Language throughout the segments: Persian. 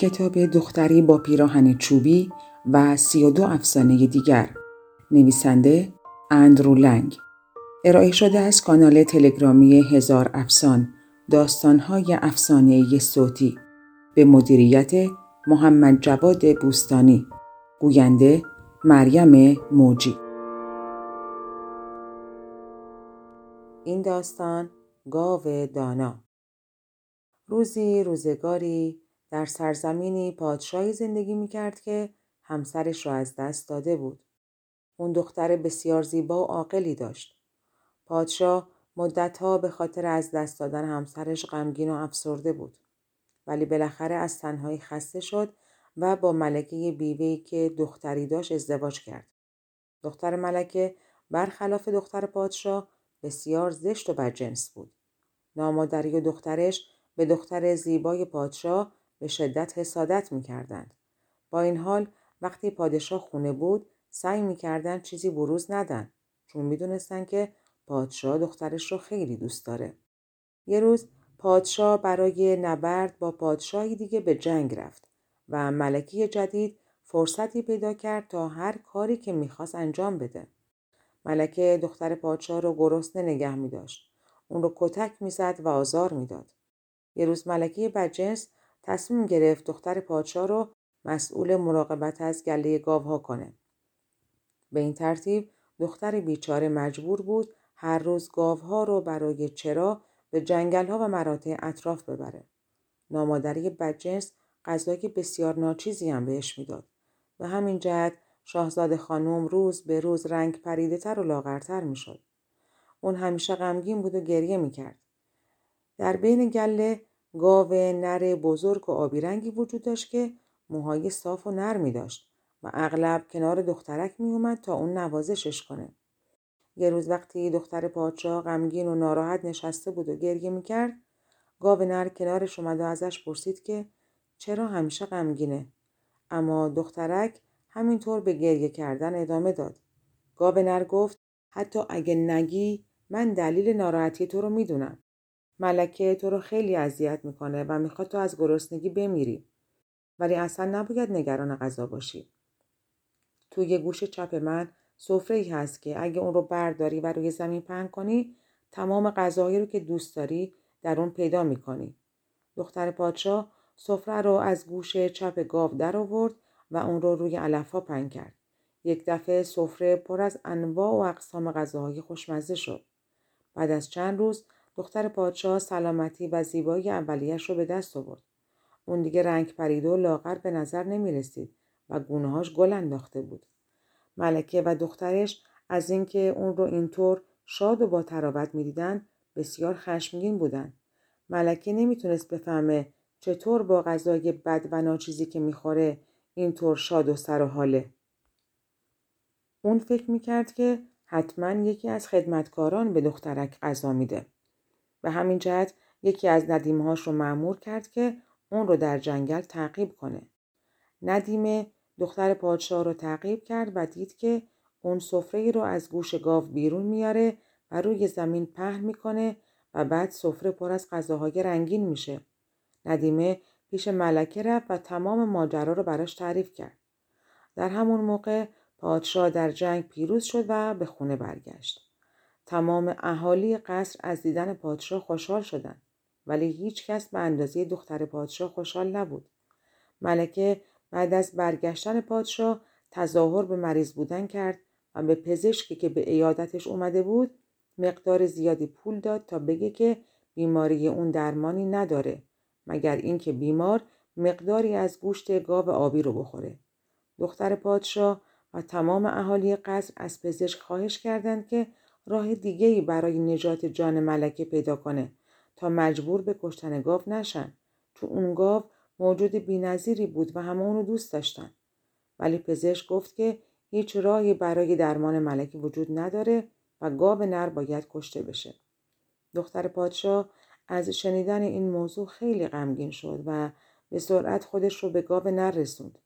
کتاب دختری با پیراهن چوبی و سی و دو افسانه دیگر. نویسنده اندرو لنگ. ارائه شده از کانال تلگرامی هزار افسان داستانهای افسانه صوتی. به مدیریت محمد جواد بوستانی. گوینده مریم موجی. این داستان گاو دانا. روزی روزگاری در سرزمینی پادشاهی زندگی می کرد که همسرش را از دست داده بود. اون دختر بسیار زیبا و عاقلی داشت. پادشاه مدتها به خاطر از دست دادن همسرش غمگین و افسرده بود. ولی بالاخره از تنهایی خسته شد و با ملکه بیوهی که دختری داشت ازدواج کرد. دختر ملکه برخلاف دختر پادشاه بسیار زشت و بدجنس بود. نامادری و دخترش به دختر زیبای پادشاه به شدت حسادت می کردند. با این حال وقتی پادشاه خونه بود سعی می کردن چیزی بروز ندن چون می دونستن که پادشاه دخترش رو خیلی دوست داره. یه روز پادشاه برای نبرد با پادشاهی دیگه به جنگ رفت و ملکی جدید فرصتی پیدا کرد تا هر کاری که می‌خواست انجام بده. ملکه دختر پادشاه رو گرسنه نگه می داشت. اون رو کتک می‌زد و آزار می‌داد. یه روز ملکه بدجنس تصمیم گرفت دختر پادشاه رو مسئول مراقبت از گله گاوها کنه. به این ترتیب دختر بیچاره مجبور بود هر روز گاوها رو برای چرا به جنگل ها و مراتع اطراف ببره. نامادری بدجنس غذای بسیار ناچیزی هم بهش می‌داد. به همین جهت شاهزاده خانم روز به روز رنگ پریده تر و لاغرتر می‌شد. اون همیشه غمگین بود و گریه می‌کرد. در بین گله گاو نر بزرگ و آبی رنگی وجود داشت که موهای صاف و نرمی داشت و اغلب کنار دخترک می اومد تا اون نوازشش کنه. یه روز وقتی دختر پادشاه غمگین و ناراحت نشسته بود و گریه می‌کرد گاو نر کنارش اومد و ازش پرسید که چرا همیشه غمگینه؟ اما دخترک همینطور به گریه کردن ادامه داد. گاو نر گفت حتی اگه نگی من دلیل ناراحتی تو رو می‌دونم. ملکه تو رو خیلی اذیت می‌کنه و می‌خواد تو از گرسنگی بمیری. ولی اصلا نباید نگران غذا باشی. توی گوش چپ من سفره هست که اگه اون رو برداری و روی زمین پهن کنی تمام غذاهایی رو که دوست داری در اون پیدا می‌کنی. دختر پادشاه سفره رو از گوش چپ گاو در آورد و اون رو روی علفها پهن کرد. یک دفعه سفره پر از انواع و اقسام غذاهای خوشمزه شد. بعد از چند روز دختر پادشاه سلامتی و زیبایی اولیش رو به دست آورد. اون دیگه رنگ پریده و لاغر به نظر نمی رسید و گونههاش گل انداخته بود. ملکه و دخترش از اینکه اون رو اینطور شاد و با تراوت می‌دیدن بسیار خشمگین بودن. ملکه نمی‌تونست بفهمه چطور با غذای بد و ناچیزی که می‌خوره اینطور شاد و سر و حاله. اون فکر می‌کرد که حتما یکی از خدمتکاران به دخترک غذا میده. به همین جهت یکی از ندیمهاش رو معمور کرد که اون رو در جنگل تعقیب کنه. ندیمه دختر پادشاه رو تعقیب کرد و دید که اون سفره رو از گوش گاو بیرون میاره و روی زمین پهن می‌کنه و بعد سفره پر از غذاهای رنگین میشه. ندیمه پیش ملکه رفت و تمام ماجرا رو براش تعریف کرد. در همون موقع پادشاه در جنگ پیروز شد و به خونه برگشت. تمام اهالی قصر از دیدن پادشاه خوشحال شدند ولی هیچ کس به اندازه دختر پادشاه خوشحال نبود. ملکه بعد از برگشتن پادشاه تظاهر به مریض بودن کرد و به پزشکی که به ایادتش اومده بود مقدار زیادی پول داد تا بگه که بیماری اون درمانی نداره مگر اینکه بیمار مقداری از گوشت گاو آبی رو بخوره. دختر پادشاه و تمام اهالی قصر از پزشک خواهش کردند که راه دیگه‌ای برای نجات جان ملکه پیدا کنه تا مجبور به کشتن گاو نشن. تو اون گاو موجود بینظیری بود و همه اونو دوست داشتن. ولی پزشک گفت که هیچ راهی برای درمان ملکه وجود نداره و گاو نر باید کشته بشه. دختر پادشاه از شنیدن این موضوع خیلی غمگین شد و به سرعت خودش رو به گاو نر رسوند.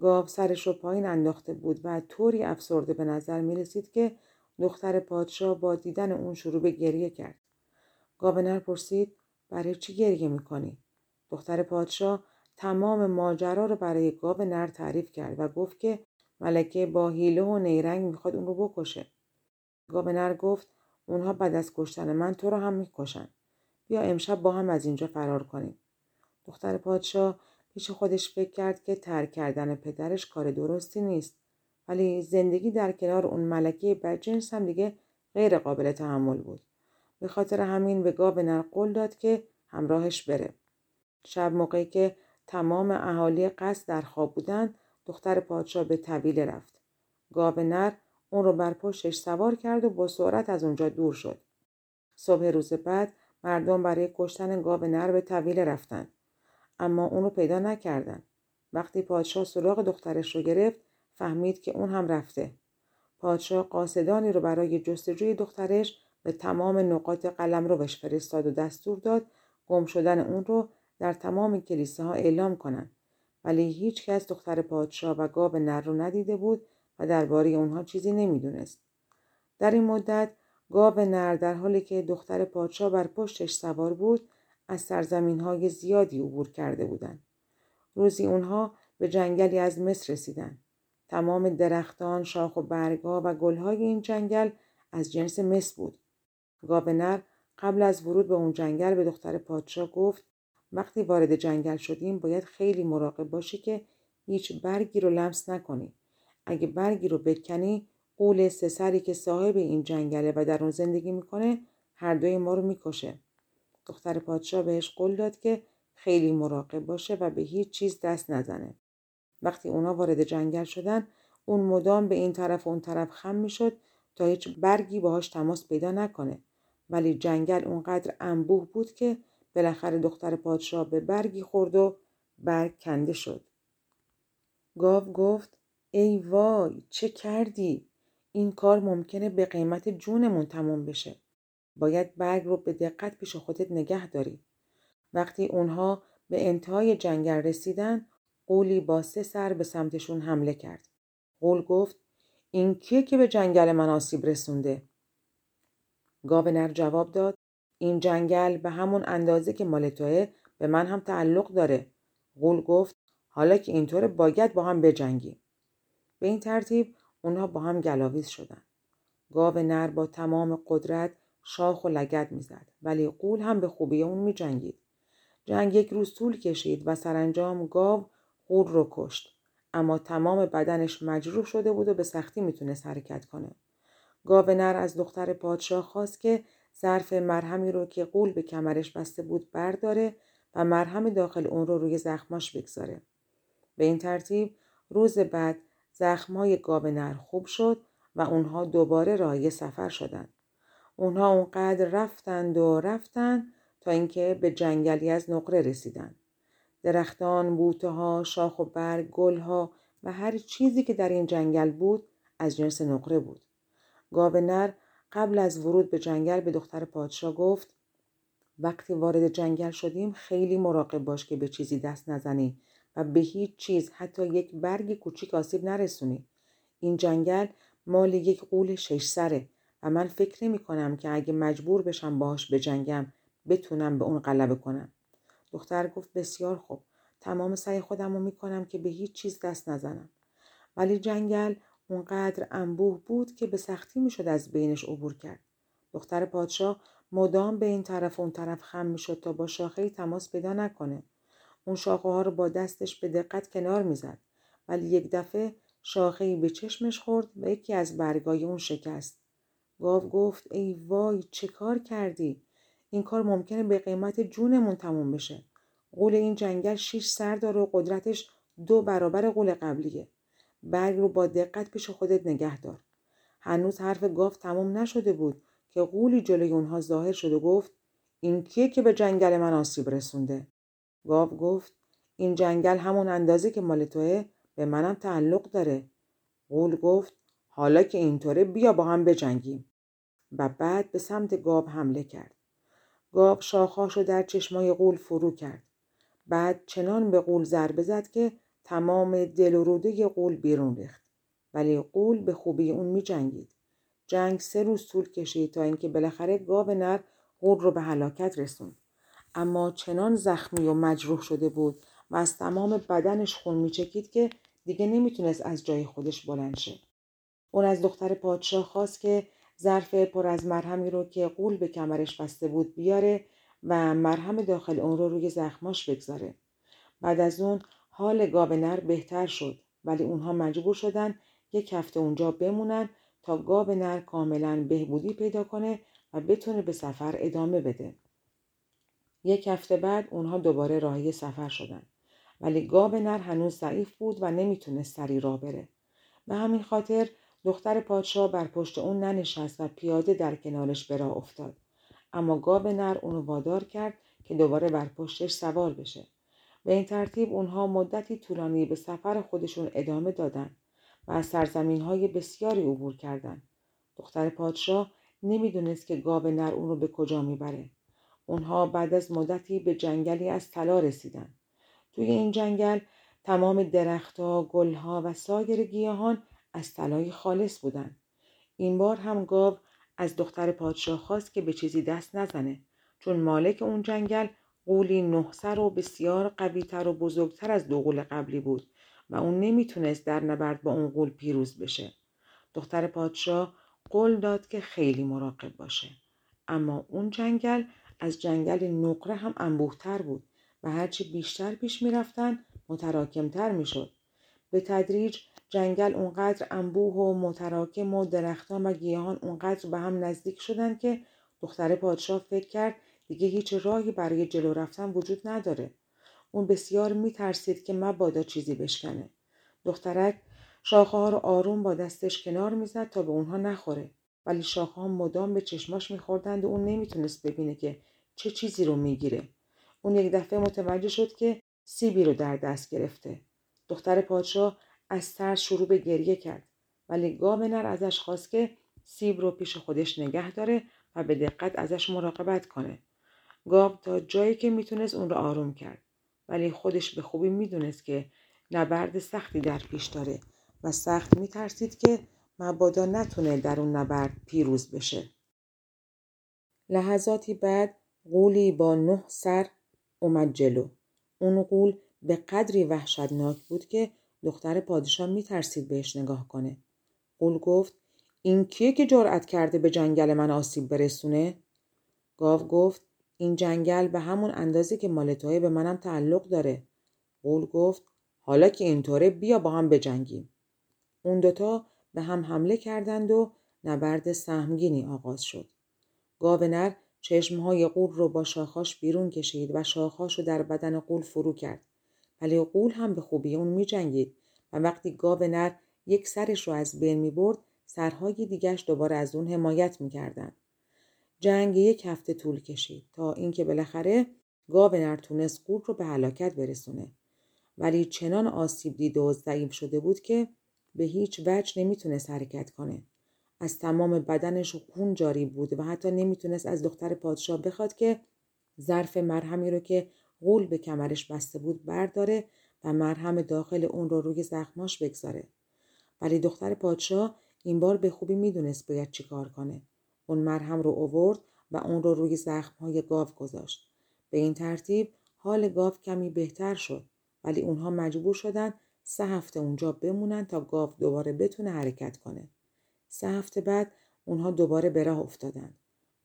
گاو سرش رو پایین انداخته بود و طوری افسرده به نظر می رسید که دختر پادشاه با دیدن اون شروع به گریه کرد. گاونر پرسید برای چی گریه می‌کنی؟ دختر پادشاه تمام ماجرا رو برای گاو نر تعریف کرد و گفت که ملکه با حیله و نیرنگ می‌خواد اون رو بکشه. گاو نر گفت اونها بعد از کشتن من تو رو هم می‌کشن. بیا امشب با هم از اینجا فرار کنیم. دختر پادشاه پیش خودش فکر کرد که ترک کردن پدرش کار درستی نیست. ولی زندگی در کنار اون ملکه بدجنس هم دیگه غیر قابل تحمل بود. به خاطر همین به گاو نر قول داد که همراهش بره. شب موقعی که تمام اهالی قصد در خواب بودند دختر پادشاه به طویله رفت. گاو نر اون رو بر پشتش سوار کرد و با سرعت از اونجا دور شد. صبح روز بعد مردم برای کشتن گاو نر به طویله رفتند. اما اون رو پیدا نکردند. وقتی پادشاه سراغ دخترش رو گرفت فهمید که اون هم رفته. پادشاه قاصدانی رو برای جستجوی دخترش به تمام نقاط قلم رو بهش فرستاد و دستور داد گم شدن اون رو در تمام کلیساها اعلام کنند ولی هیچ کس دختر پادشاه و گاو نر رو ندیده بود و درباره اونها چیزی نمی‌دونست. در این مدت گاو نر در حالی که دختر پادشاه بر پشتش سوار بود از سرزمین های زیادی عبور کرده بودند. روزی اونها به جنگلی از مصر رسیدند. تمام درختان، شاخ و برگها و گلهای این جنگل از جنس مس بود. گاو قبل از ورود به اون جنگل به دختر پادشاه گفت وقتی وارد جنگل شدیم باید خیلی مراقب باشی که هیچ برگی رو لمس نکنی. اگه برگی رو بکنی قول سه سری که صاحب این جنگله و در اون زندگی می‌کنه هر دوی ما رو می‌کشه. دختر پادشاه بهش قول داد که خیلی مراقب باشه و به هیچ چیز دست نزنه. وقتی اونا وارد جنگل شدن اون مدام به این طرف و اون طرف خم می‌شد تا هیچ برگی باهاش تماس پیدا نکنه. ولی جنگل اونقدر انبوه بود که بالاخره دختر پادشاه به برگی خورد و برگ کنده شد. گاو گفت ای وای چه کردی؟ این کار ممکنه به قیمت جونمون تموم بشه. باید برگ رو به دقت پیش خودت نگه داری. وقتی اونها به انتهای جنگل رسیدن قولی با سه سر به سمتشون حمله کرد. قول گفت این کیه که به جنگل من آسیب رسونده؟ گاو نر جواب داد این جنگل به همون اندازه که مال توه به من هم تعلق داره. قول گفت حالا که اینطور باید با هم بجنگیم. به این ترتیب اونها با هم گلاویز شدن. گاو نر با تمام قدرت شاخ و لگت می‌زد ولی قول هم به خوبی اون می جنگید. جنگ یک روز طول کشید و سرانجام گاو قول رو کشت اما تمام بدنش مجروح شده بود و به سختی می‌تونست حرکت کنه. گاو نر از دختر پادشاه خواست که ظرف مرهمی رو که قول به کمرش بسته بود برداره و مرهم داخل اون رو روی زخماش بگذاره. به این ترتیب روز بعد زخمای گاو نر خوب شد و اونها دوباره راهی سفر شدند. اونها اونقدر رفتند و رفتند تا اینکه به جنگلی از نقره رسیدند. درختان، بوته ها، شاخ و برگ، گل ها و هر چیزی که در این جنگل بود از جنس نقره بود. گاو نر قبل از ورود به جنگل به دختر پادشاه گفت وقتی وارد جنگل شدیم خیلی مراقب باش که به چیزی دست نزنی و به هیچ چیز حتی یک برگ کوچیک آسیب نرسونی. این جنگل مال یک قول شش سره و من فکر نمی کنم که اگه مجبور بشم باهاش بجنگم بتونم به اون غلبه کنم. دختر گفت بسیار خوب. تمام سعی خودم رو می‌کنم که به هیچ چیز دست نزنم. ولی جنگل اونقدر انبوه بود که به سختی می‌شد از بینش عبور کرد. دختر پادشاه مدام به این طرف و اون طرف خم می‌شد تا با شاخه تماس پیدا نکنه. اون شاخه ها رو با دستش به دقت کنار می‌زد. ولی یک دفعه شاخه به چشمش خورد و یکی از برگای اون شکست. گاو گفت ای وای چه کار کردی؟ این کار ممکنه به قیمت جونمون تموم بشه. قول این جنگل شیش سر داره و قدرتش دو برابر قول قبلیه. برگ رو با دقت پیش خودت نگه دار. هنوز حرف گاو تموم نشده بود که قولی جلوی اونها ظاهر شد و گفت این کیه که به جنگل من آسیب رسونده؟ گاو گفت این جنگل همون اندازه که مال توه به منم تعلق داره. قول گفت حالا که اینطوره بیا با هم بجنگیم. و بعد به سمت گاو حمله کرد. گاب شاخاشو در چشمای قول فرو کرد. بعد چنان به قول ضربه زد که تمام دل و روده قول بیرون ریخت. ولی قول به خوبی اون می جنگید. جنگ سه روز طول کشید تا اینکه بالاخره گاو نر قول رو به هلاکت رسوند. اما چنان زخمی و مجروح شده بود و از تمام بدنش خون میچکید که دیگه نمی‌تونست از جای خودش بلند شه. اون از دختر پادشاه خواست که ظرف پر از مرهمی رو که قول به کمرش بسته بود بیاره و مرهم داخل اون رو روی زخماش بگذاره. بعد از اون حال گاو نر بهتر شد ولی اونها مجبور شدن یک هفته اونجا بمونن تا گاو نر کاملا بهبودی پیدا کنه و بتونه به سفر ادامه بده. یک هفته بعد اونها دوباره راهی سفر شدن. ولی گاو نر هنوز ضعیف بود و نمی‌تونست سری راه بره. به همین خاطر دختر پادشاه بر پشت اون ننشست و پیاده در کنارش به افتاد. اما گاو نر اونو وادار کرد که دوباره بر پشتش سوار بشه. به این ترتیب اونها مدتی طولانی به سفر خودشون ادامه دادن و از سرزمین های بسیاری عبور کردند. دختر پادشاه نمی‌دونست که گاو نر اون رو به کجا می‌بره. اونها بعد از مدتی به جنگلی از طلا رسیدن. توی این جنگل تمام درختها، گلها و سایر گیاهان از طلای خالص بودند. این بار هم گاو از دختر پادشاه خواست که به چیزی دست نزنه چون مالک اون جنگل قولی نهسر و بسیار قویتر و بزرگتر از دو قول قبلی بود و اون نمی‌تونست در نبرد با اون قول پیروز بشه. دختر پادشاه قول داد که خیلی مراقب باشه. اما اون جنگل از جنگل نقره هم انبوهتر بود و هرچی بیشتر پیش می‌رفتن متراکمتر می‌شد. به تدریج جنگل اونقدر انبوه و متراکم و درختان و گیاهان اونقدر به هم نزدیک شدن که دختر پادشاه فکر کرد دیگه هیچ راهی برای جلو رفتن وجود نداره. اون بسیار میترسید که مبادا چیزی بشکنه. دخترک شاخه ها رو آروم با دستش کنار می‌زد تا به اونها نخوره. ولی شاخه ها مدام به چشماش میخوردند و اون نمی‌تونست ببینه که چه چیزی رو می‌گیره. اون یک دفعه متوجه شد که سیبی رو در دست گرفته. دختر پادشاه از ترس شروع به گریه کرد. ولی گاونر ازش خواست که سیب رو پیش خودش نگه داره و به دقت ازش مراقبت کنه. گاو تا جایی که می‌تونست اون رو آروم کرد. ولی خودش به خوبی می‌دونست که نبرد سختی در پیش داره و سخت میترسید که مبادا نتونه در اون نبرد پیروز بشه. لحظاتی بعد قولی با نه سر اومد جلو. اون قول به قدری وحشتناک بود که دختر پادشاه میترسید بهش نگاه کنه. قول گفت این کیه که جرأت کرده به جنگل من آسیب برسونه؟ گاو گفت این جنگل به همون اندازه که مال توه به منم تعلق داره. قول گفت حالا که اینطوره بیا با هم بجنگیم. اون دوتا به هم حمله کردند و نبرد سهمگینی آغاز شد. گاو نر چشمهای قول رو با شاخاش بیرون کشید و شاخاش رو در بدن قول فرو کرد. ولی قول هم به خوبی اون می جنگید و وقتی گاو نر یک سرش رو از بین می برد سرهای دیگش دوباره از اون حمایت می کردن. جنگ یک هفته طول کشید تا اینکه بالاخره گاو نر تونست قول رو به هلاکت برسونه. ولی چنان آسیب دیده و ضعیف شده بود که به هیچ وجه نمی‌تونست حرکت کنه. از تمام بدنش خون جاری بود و حتی نمی‌تونست از دختر پادشاه بخواد که ظرف مرهمی رو که غول به کمرش بسته بود برداره و مرهم داخل اون رو روی زخماش بگذاره. ولی دختر پادشاه این بار به خوبی می‌دونست باید چیکار کنه. اون مرهم رو اوورد و اون رو روی زخمهای گاو گذاشت. به این ترتیب حال گاو کمی بهتر شد ولی اونها مجبور شدن سه هفته اونجا بمونن تا گاو دوباره بتونه حرکت کنه. سه هفته بعد اونها دوباره به راه افتادن.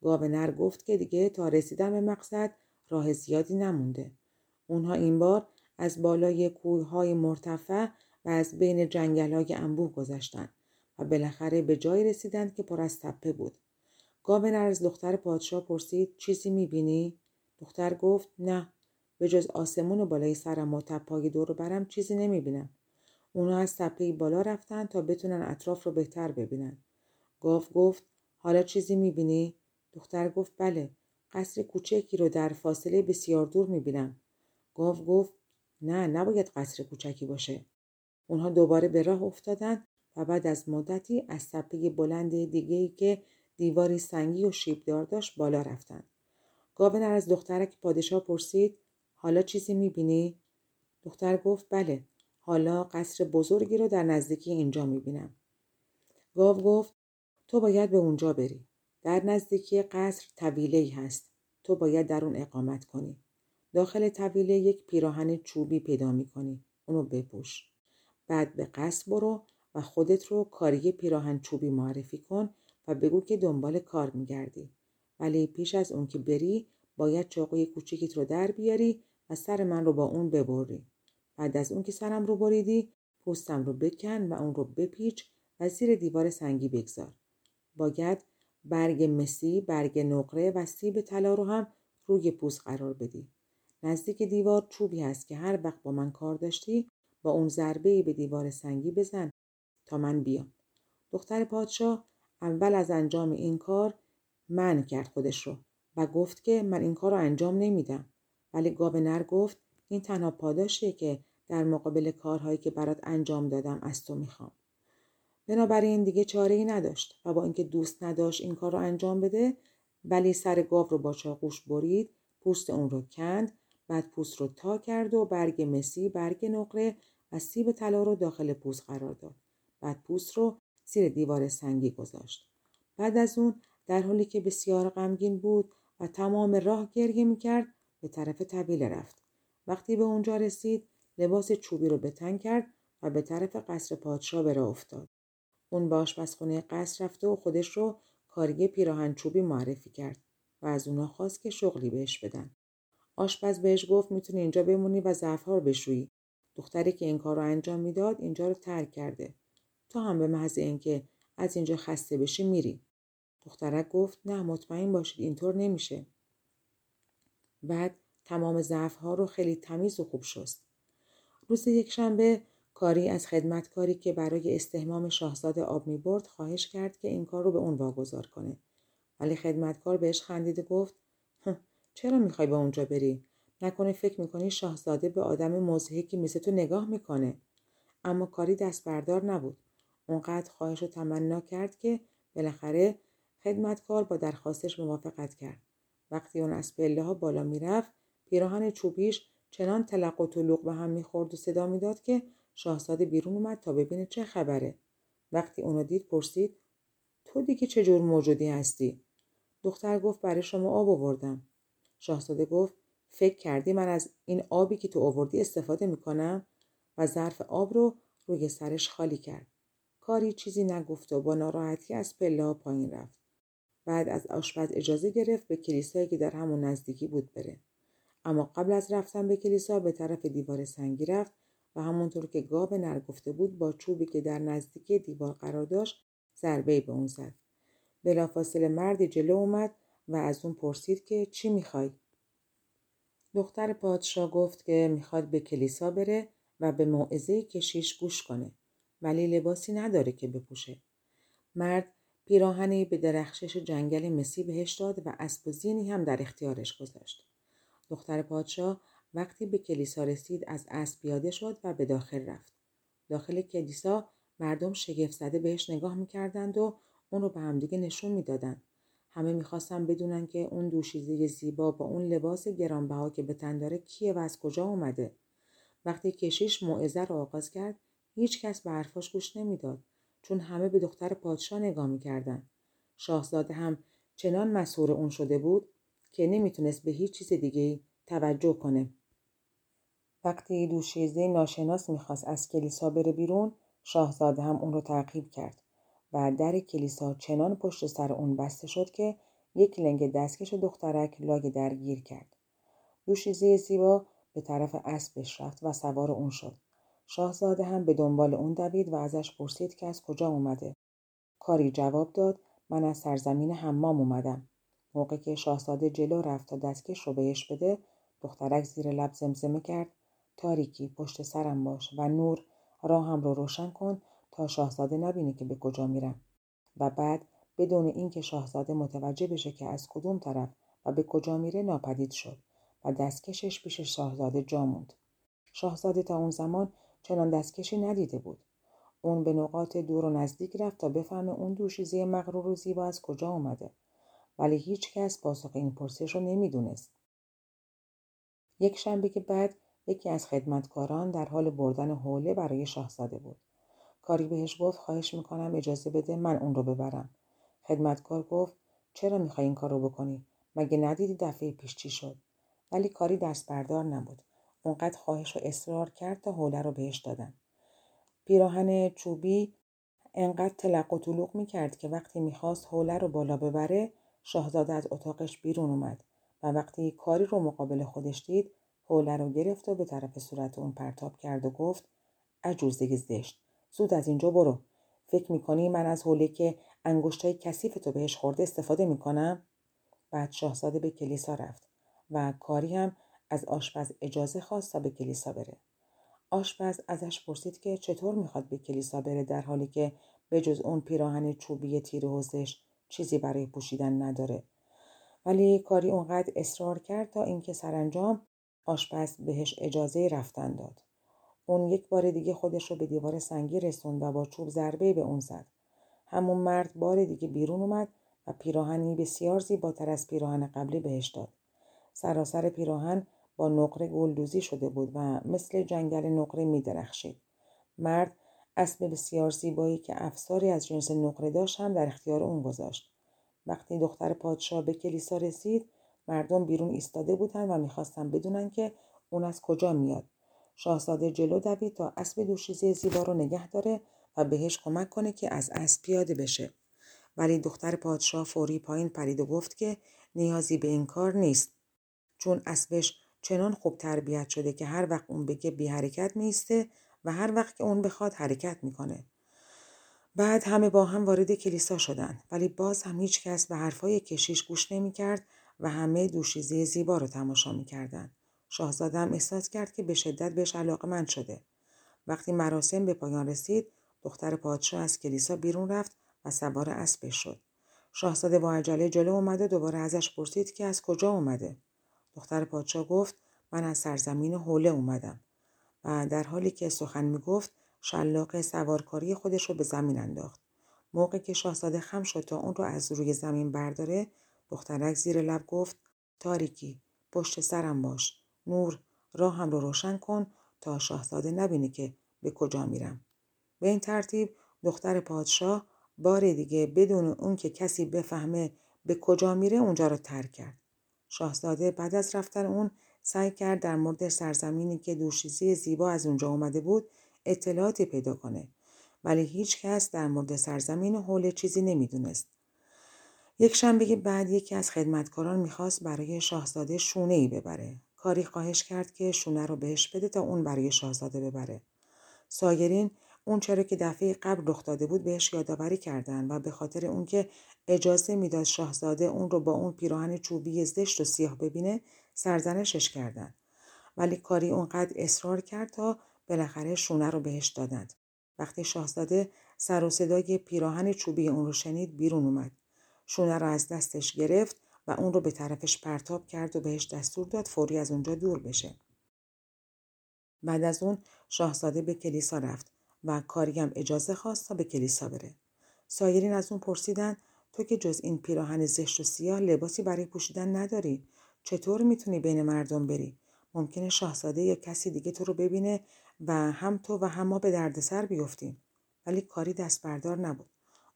گاو نر گفت که دیگه تا رسیدن به مقصد راه زیادی نمونده. اونها این بار از بالای کوههای مرتفع و از بین جنگلهای انبوه گذشتند و بالاخره به جایی رسیدند که پر از تپه بود. گاو نر از دختر پادشاه پرسید چیزی می‌بینی؟ دختر گفت نه به جز آسمون و بالای سرم و تپهای دور برم چیزی نمی‌بینم. اونا از تپه بالا رفتن تا بتونن اطراف رو بهتر ببینن. گاو گفت حالا چیزی می‌بینی؟ دختر گفت بله. قصر کوچکی رو در فاصله بسیار دور می‌بینم. گاو گفت نه نباید قصر کوچکی باشه. اونها دوباره به راه افتادن و بعد از مدتی از تپه بلند دیگه که دیواری سنگی و شیبدار داشت بالا رفتن. گاونر از دخترک پادشاه پرسید حالا چیزی می‌بینی؟ دختر گفت بله. حالا قصر بزرگی رو در نزدیکی اینجا می‌بینم. گاو گفت تو باید به اونجا بری. در نزدیکی قصر طویله هست. تو باید در اون اقامت کنی. داخل طویله یک پیراهن چوبی پیدا می‌کنی. اونو بپوش. بعد به قصد برو و خودت رو کاری پیراهن چوبی معرفی کن و بگو که دنبال کار میگردی. ولی پیش از اون که بری باید چاقوی کوچیکیت رو در بیاری و سر من رو با اون ببری. بعد از اون که سرم رو بریدی پوستم رو بکن و اون رو بپیچ و زیر دیوار سنگی بگذار. باید برگ مسی، برگ نقره و سیب طلا رو هم روی پوست قرار بدی. نزدیک دیوار چوبی هست که هر وقت با من کار داشتی با اون ضربه به دیوار سنگی بزن تا من بیام. دختر پادشاه اول از انجام این کار من کرد خودش رو و گفت که من این کار رو انجام نمیدم. ولی گاو نر گفت این تنها پاداشیه که در مقابل کارهایی که برات انجام دادم از تو می‌خوام. بنابراین دیگه چاره ای نداشت و با اینکه دوست نداشت این کار رو انجام بده ولی سر گاو رو با چاقوش برید پوست اون رو کند بعد پوست رو تا کرد و برگ مسی برگ نقره و سیب طلا رو داخل پوست قرار داد. بعد پوست رو زیر دیوار سنگی گذاشت. بعد از اون در حالی که بسیار غمگین بود و تمام راه گریه می‌کرد به طرف طویله رفت. وقتی به اونجا رسید لباس چوبی رو به تن کرد و به طرف قصر پادشاه به راه افتاد. اون به آشپزخونه قصر رفته و خودش رو کارگی پیراهن چوبی معرفی کرد و از اونا خواست که شغلی بهش بدن. آشپز بهش گفت می‌تونی اینجا بمونی و ظرفها رو بشویی. دختری که این کار رو انجام می‌داد اینجا رو ترک کرده. تو هم به محض اینکه از اینجا خسته بشی میری. دخترک گفت نه مطمئن باشید اینطور نمیشه. بعد تمام ظرفها رو خیلی تمیز و خوب شست. روز یکشنبه کاری از خدمتکاری که برای استهمام شاهزاده آب می برد خواهش کرد که این کار رو به اون واگذار کنه. ولی خدمتکار بهش خندید و گفت چرا می‌خوای به اونجا بری؟ نکنه فکر می‌کنی شاهزاده به آدم مزهکی مثل تو نگاه می‌کنه. اما کاری دست بردار نبود. اونقدر خواهش رو تمنا کرد که بالاخره خدمتکار با درخواستش موافقت کرد. وقتی اون از پله ها بالا می‌رفت پیراهن چوبیش چنان تلق و طلوق به هم می‌خورد و صدا می‌داد که شاهزاده بیرون اومد تا ببینه چه خبره. وقتی اونو دید پرسید تو دیگه چه جور موجودی هستی؟ دختر گفت برای شما آب آوردم. شاهزاده گفت فکر کردی من از این آبی که تو آوردی استفاده می‌کنم و ظرف آب رو روی سرش خالی کرد. کاری چیزی نگفت و با ناراحتی از پله پایین رفت. بعد از آشپز اجازه گرفت به کلیسایی که در همون نزدیکی بود بره. اما قبل از رفتن به کلیسا به طرف دیوار سنگی رفت و همونطور که گاب نر گفته بود با چوبی که در نزدیکی دیوار قرار داشت ضربه به اون زد. بلافاصله مردی جلو اومد و از اون پرسید که چی می‌خوای؟ دختر پادشاه گفت که می‌خواد به کلیسا بره و به موعظه کشیش گوش کنه ولی لباسی نداره که بپوشه. مرد پیراهنی به درخشش جنگل مسی بهش داد و اسب و زینی هم در اختیارش گذاشت. دختر پادشاه وقتی به کلیسا رسید از اسب پیاده شد و به داخل رفت. داخل کلیسا مردم شگفت زده بهش نگاه می‌کردند و اون رو به همدیگه نشون می‌دادند. همه می‌خواستن بدونن که اون دوشیزه زیبا با اون لباس گرانبها که به تن داره کیه و از کجا اومده. وقتی کشیش موعظه رو آغاز کرد هیچ کس به حرفاش گوش نمی‌داد چون همه به دختر پادشاه نگاه می‌کردن. شاهزاده هم چنان مسهور اون شده بود که نمی‌تونست به هیچ چیز دیگه توجه کنه. وقتی دوشیزه ناشناس می‌خواست از کلیسا بره بیرون شاهزاده هم اون رو تعقیب کرد و در کلیسا چنان پشت سر اون بسته شد که یک لنگ دستکش دخترک لای در گیر کرد. دوشیزه زیبا به طرف اسبش رفت و سوار اون شد. شاهزاده هم به دنبال اون دوید و ازش پرسید که از کجا اومده. کاری جواب داد من از سرزمین حمام اومدم. موقع که شاهزاده جلو رفت تا دستکش رو بهش بده دخترک زیر لب زمزمه کرد تاریکی پشت سرم باش و نور راهم رو روشن کن تا شاهزاده نبینه که به کجا میرم. و بعد بدون اینکه شاهزاده متوجه بشه که از کدوم طرف و به کجا میره ناپدید شد و دستکشش پیش شاهزاده جا موند. شاهزاده تا اون زمان چنان دستکشی ندیده بود. اون به نقاط دور و نزدیک رفت تا بفهمه اون دوشیزه مغرور و زیبا از کجا اومده. ولی هیچ کس پاسخ این پرسش رو نمی‌دونست. یک شنبه که بعد یکی از خدمتکاران در حال بردن حوله برای شاهزاده بود. کاری بهش گفت خواهش می‌کنم اجازه بده من اون رو ببرم. خدمتکار گفت چرا می‌خوای این کار رو بکنی؟ مگه ندیدی دفعه پیش چی شد؟ ولی کاری دست بردار نبود اونقدر خواهش و اصرار کرد تا حوله رو بهش دادن پیراهن چوبی انقدر تلق و طلوق می کرد که وقتی می‌خواست حوله رو بالا ببره شاهزاده از اتاقش بیرون اومد و وقتی کاری رو مقابل خودش دید حوله رو گرفت و به طرف صورت اون پرتاب کرد و گفت عجوزه زشت. زود از اینجا برو. فکر می‌کنی من از حوله که انگشتای کثیف تو بهش خورده استفاده می‌کنم؟ بعد شاهزاده به کلیسا رفت و کاری هم از آشپز اجازه خواست تا به کلیسا بره. آشپز ازش پرسید که چطور می‌خواد به کلیسا بره در حالی که به جز اون پیراهن چوبی تیر حوزش چیزی برای پوشیدن نداره. ولی کاری اونقدر اصرار کرد تا اینکه سرانجام آشپز بهش اجازه رفتن داد اون یک بار دیگه خودش رو به دیوار سنگی رسوند و با چوب ضربه به اون زد همون مرد بار دیگه بیرون اومد و پیراهنی بسیار زیباتر از پیراهن قبلی بهش داد سراسر پیراهن با نقره گلدوزی شده بود و مثل جنگل نقره می درخشید. مرد اسب بسیار زیبایی که افساری از جنس نقره داشت هم در اختیار اون گذاشت. وقتی دختر پادشاه به کلیسا رسید مردم بیرون ایستاده بودند و می‌خواستن بدونن که اون از کجا میاد. شاهزاده جلو دوید تا اسب دوشیزه زیبا رو نگه داره و بهش کمک کنه که از اسب پیاده بشه. ولی دختر پادشاه فوری پایین پرید و گفت که نیازی به این کار نیست. چون اسبش چنان خوب تربیت شده که هر وقت اون بگه بی حرکت میسته و هر وقت که اون بخواد حرکت می‌کنه. بعد همه با هم وارد کلیسا شدن ولی باز هم هیچ کس به حرفای کشیش گوش نمی‌کرد و همه دوشیزه زیبا رو تماشا می‌کردن. شاهزاده هم احساس کرد که به شدت بهش علاقمند شده. وقتی مراسم به پایان رسید دختر پادشاه از کلیسا بیرون رفت و سوار اسبش شد. شاهزاده با عجله جلو اومده دوباره ازش پرسید که از کجا اومده. دختر پادشاه گفت من از سرزمین حوله اومدم و در حالی که سخن می‌گفت شلاق سوارکاری خودش رو به زمین انداخت موقع که شاهزاده خم شد تا اون رو از روی زمین برداره دخترک زیر لب گفت تاریکی پشت سرم باش. نور راهم رو روشن کن تا شاهزاده نبینه که به کجا میرم. به این ترتیب دختر پادشاه بار دیگه بدون اون که کسی بفهمه به کجا میره اونجا رو ترک کرد. شاهزاده بعد از رفتن اون سعی کرد در مورد سرزمینی که دوشیزی زیبا از اونجا اومده بود اطلاعاتی پیدا کنه. ولی هیچ کس در مورد سرزمین حول چیزی نمی‌دونست. یک شنبه بعد یکی از خدمتکاران می‌خواست برای شاهزاده شونه ای ببره. کاری خواهش کرد که شونه رو بهش بده تا اون برای شاهزاده ببره. سایرین اون چرا که دفعه قبل رخ داده بود بهش یادآوری کردن و به خاطر اون که اجازه می‌داد شاهزاده اون رو با اون پیراهن چوبی زشت و سیاه ببینه سرزنشش کردند ولی کاری اونقدر اصرار کرد تا بالاخره شونه رو بهش دادند وقتی شاهزاده سر و صدای پیراهن چوبی اون رو شنید بیرون اومد شونه رو از دستش گرفت و اون رو به طرفش پرتاب کرد و بهش دستور داد فوری از اونجا دور بشه. بعد از اون شاهزاده به کلیسا رفت و کاری هم اجازه خواست تا به کلیسا بره. سایرین از اون پرسیدن تو که جز این پیراهن زشت و سیاه لباسی برای پوشیدن نداری چطور می‌تونی بین مردم بری؟ ممکنه شاهزاده یا کسی دیگه تو رو ببینه و هم تو و هم ما به دردسر بیفتیم. ولی کاری دست بردار نبود.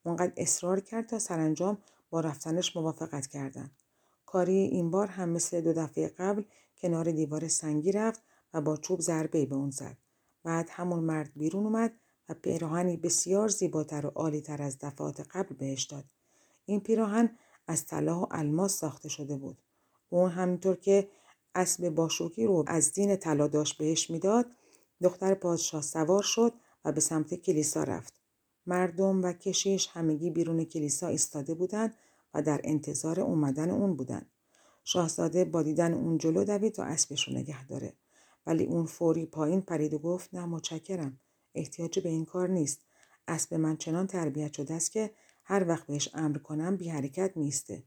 اونقدر اصرار کرد تا سرانجام با رفتنش موافقت کردن. کاری این بار هم مثل دو دفعه قبل کنار دیوار سنگی رفت و با چوب ضربه به اون زد. بعد همون مرد بیرون اومد و پیراهنی بسیار زیباتر و عالیتر از دفعات قبل بهش داد. این پیراهن از طلا و الماس ساخته شده بود. اون همینطور که اسب باشوکی رو از دین طلا داشت بهش می‌داد دختر پادشاه سوار شد و به سمت کلیسا رفت. مردم و کشیش همگی بیرون کلیسا ایستاده بودند و در انتظار اومدن اون بودند. شاهزاده با دیدن اون جلو دوید تا اسبش رو نگه داره. ولی اون فوری پایین پرید و گفت نه متشکرم. احتیاجی به این کار نیست. اسب من چنان تربیت شده است که هر وقت بهش امر کنم بی حرکت میسته.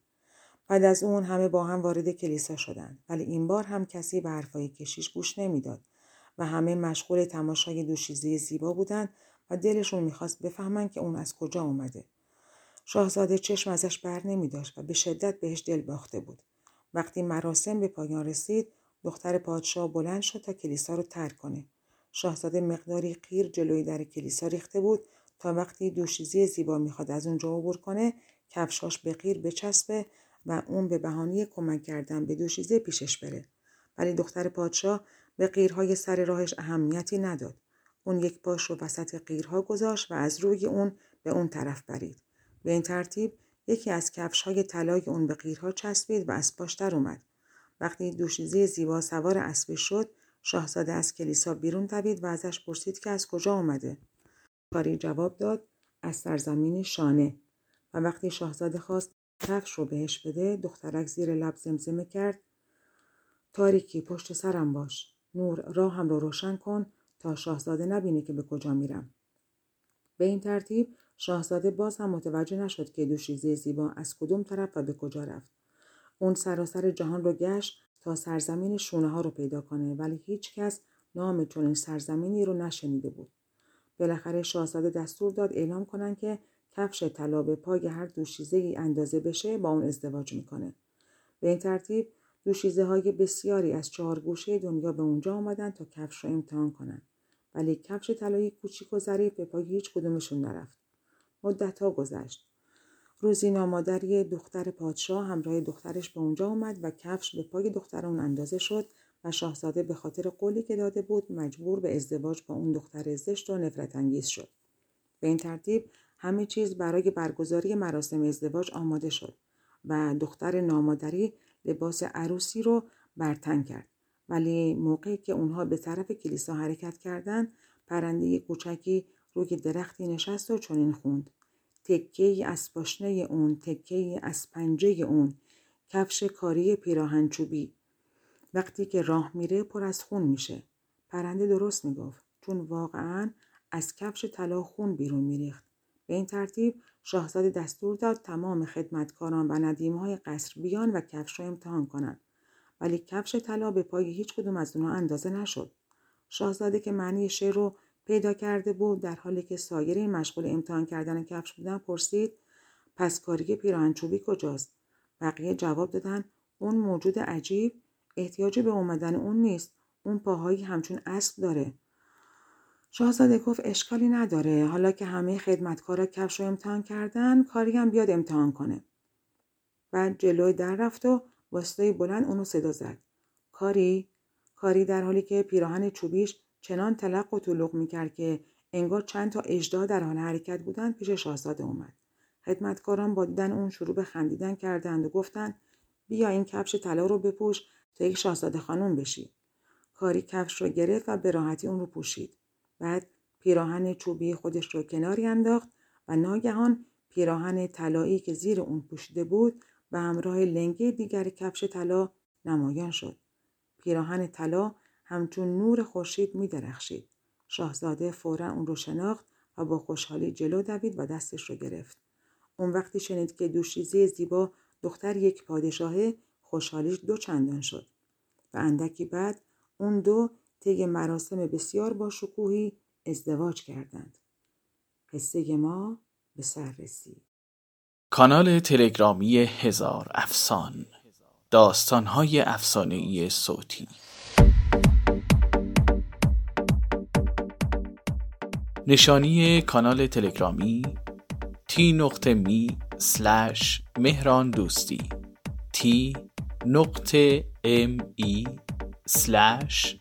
بعد از اون همه با هم وارد کلیسا شدند. ولی این بار هم کسی به حرفای کشیش گوش نمی‌داد و همه مشغول تماشای دوشیزه زیبا بودند و دلشون می‌خواست بفهمن که اون از کجا اومده. شاهزاده چشم ازش بر نمی داشت و به شدت بهش دل باخته بود. وقتی مراسم به پایان رسید دختر پادشاه بلند شد تا کلیسا رو ترک کنه. شاهزاده مقداری قیر جلوی در کلیسا ریخته بود تا وقتی دوشیزی زیبا می‌خواد از اونجا عبور کنه کفشاش به قیر بچسبه و اون به بهانه کمک کردن به دوشیزه پیشش بره ولی دختر پادشاه به قیرهای سر راهش اهمیتی نداد. اون یک پاش رو وسط قیرها گذاشت و از روی اون به اون طرف برید. به این ترتیب یکی از کفش های طلای اون به قیرها چسبید و از پاش در اومد. وقتی دوشیزه زیبا سوار اسبی شد شاهزاده از کلیسا بیرون دوید و ازش پرسید که از کجا اومده کاری جواب داد از سرزمین شانه و وقتی شاهزاده خواست کفش رو بهش بده دخترک زیر لب زمزمه کرد تاریکی پشت سرم باش نور راهم رو روشن کن تا شاهزاده نبینه که به کجا میرم به این ترتیب شاهزاده باز هم متوجه نشد که دوشیزه زیبا از کدوم طرف و به کجا رفت اون سراسر جهان رو گشت تا سرزمین شونه ها رو پیدا کنه ولی هیچ کس نام چنین سرزمینی رو نشنیده بود. بالاخره شاهزاده دستور داد اعلام کنن که کفش طلا به پای هر دوشیزه ای اندازه بشه با اون ازدواج می‌کنه. به این ترتیب دوشیزه های بسیاری از چهار گوشه دنیا به اونجا آمدن تا کفش رو امتحان کنن. ولی کفش طلایی کوچیک و ظریف به پای هیچ کدومشون نرفت. مدت ها گذشت. روزی نامادری دختر پادشاه همراه دخترش به اونجا اومد و کفش به پای دختر اون اندازه شد و شاهزاده به خاطر قولی که داده بود مجبور به ازدواج با اون دختر زشت و نفرت انگیز شد. به این ترتیب همه چیز برای برگزاری مراسم ازدواج آماده شد و دختر نامادری لباس عروسی رو برتن کرد. ولی موقعی که اونها به طرف کلیسا حرکت کردند پرنده کوچکی روی درختی نشست و چنین خوند. تکه از پاشنه اون تکه از پنجه اون کفش کاری پیراهن چوبی وقتی که راه میره پر از خون میشه. پرنده درست می‌گفت. چون واقعا از کفش طلا خون بیرون میریخت. به این ترتیب شاهزاده دستور داد تمام خدمتکاران و های قصر بیان و کفش را امتحان کنند. ولی کفش طلا به پای هیچ کدوم از اونها اندازه نشد. شاهزاده که معنی شعر رو پیدا کرده بود در حالی که سایری مشغول امتحان کردن کفش بودن پرسید پس کاری پیراهنچوبی کجاست؟ بقیه جواب دادن اون موجود عجیب احتیاجی به اومدن اون نیست. اون پاهایی همچون اسب داره. شاهزاده گفت اشکالی نداره. حالا که همه خدمتکارا کفش رو امتحان کردن کاری هم بیاد امتحان کنه. بعد جلوی در رفت و واسطه بلند اونو صدا زد. کاری؟ کاری در حالی که پیراهن چوبیش چنان تلق و طلوق می‌کرد که انگار چند تا اجدا در حال حرکت بودند پیش شاهزاده اومد. خدمتکاران با دیدن اون شروع به خندیدن کردند و گفتند بیا این کفش طلا رو بپوش تا یک شاهزاده خانم بشی. کاری کفش رو گرفت و به راحتی اون رو پوشید. بعد پیراهن چوبی خودش رو کناری انداخت و ناگهان پیراهن طلایی که زیر اون پوشیده بود و همراه لنگه دیگر کفش طلا نمایان شد پیراهن طلا همچون نور خورشید می درخشید. شاهزاده فورا اون رو شناخت و با خوشحالی جلو دوید و دستش رو گرفت. اون وقتی شنید که دوشیزه زیبا دختر یک پادشاهه خوشحالیش دو چندان شد. و اندکی بعد اون دو طی مراسم بسیار با شکوهی ازدواج کردند. قصه ما به سر رسید. کانال تلگرامی هزار افسان داستانهای افسانه‌ای صوتی نشانی کانال تلگرامی تی نقطه می سلش مهران دوستی تی نقطه ام ای سلش